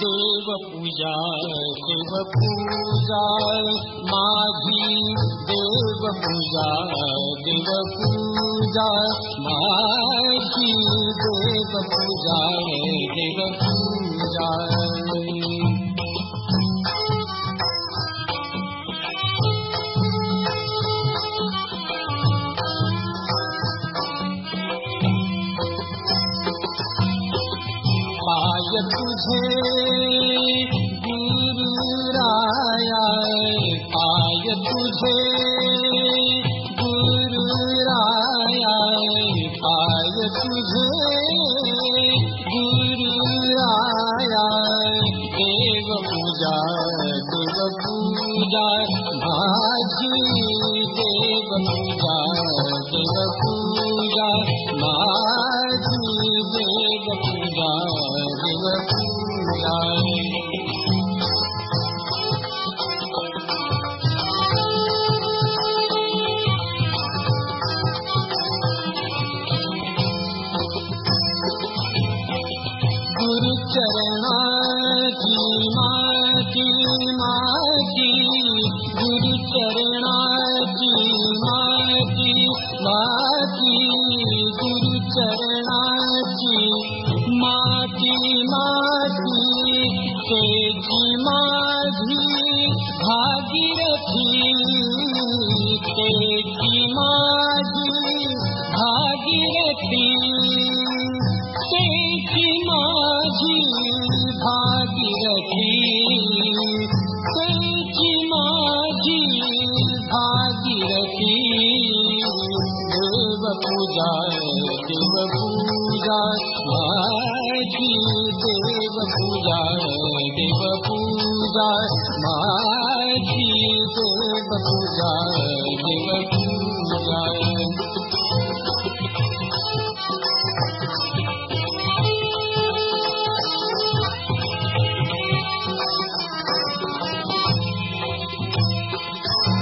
देव पूजा शिव पूजा माझी देव पूजा देव पूजा माझी देव पूजा देव पूजा तुझे गुरुराया पाय तुझे गुरुराया पाय तुझे गुरुराया देव पूजा देव पूजा माझी देव पूजा मा गुरुचरणाति गुचरणाति मे देव पूजा माझी देव पूजा देव पूजा माझी देव पूजा देव पूजा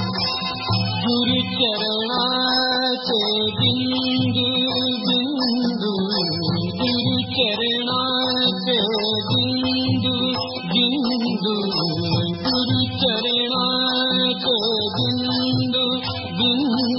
गुरु चरणाचे बिंदू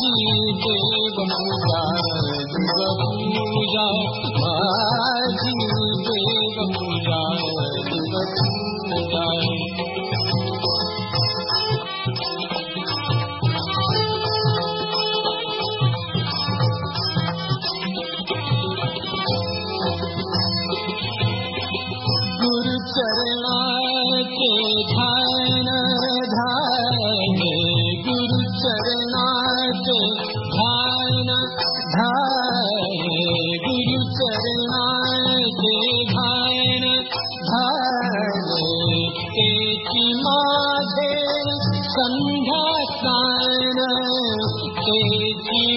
देव पूजा संध्या स्नान तेची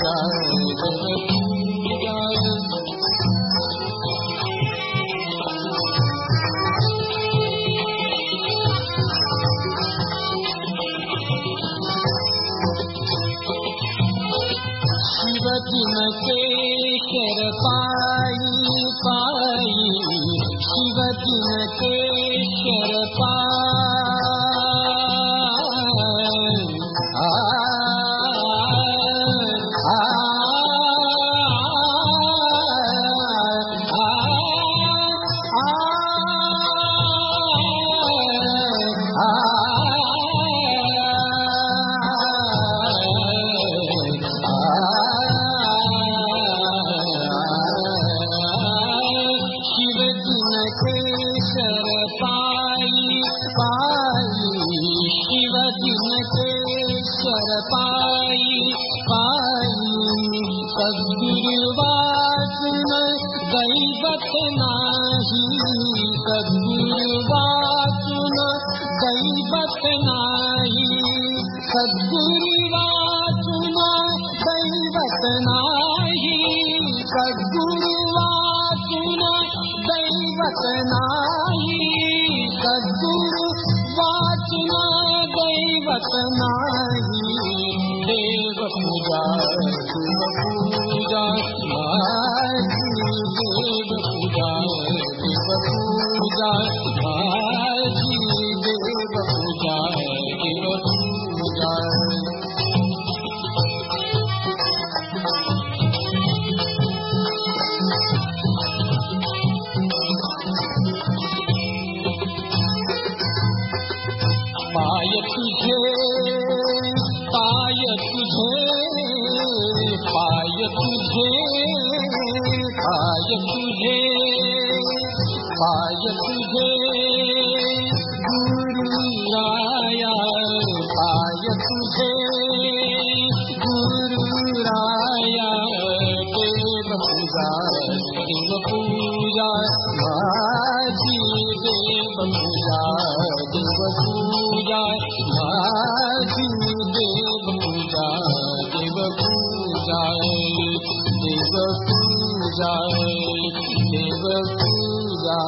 God चरपा पारु सिर मे चर पा पाय कद्दूरवासनाहि कद्दूरवाचनो नही कद्दूरवासना कद्दूरवासना सद्गुरु वाचना दैवत नाही देव पूजा पूजा देव। तुझे पाय तुझे गुरु राया पाय तुझे गुरु राया देव पूजा देव पूजा माझी देव पूजा देव पूजा माझी देव पूजा देव पूजा देव पूजा देव पूजा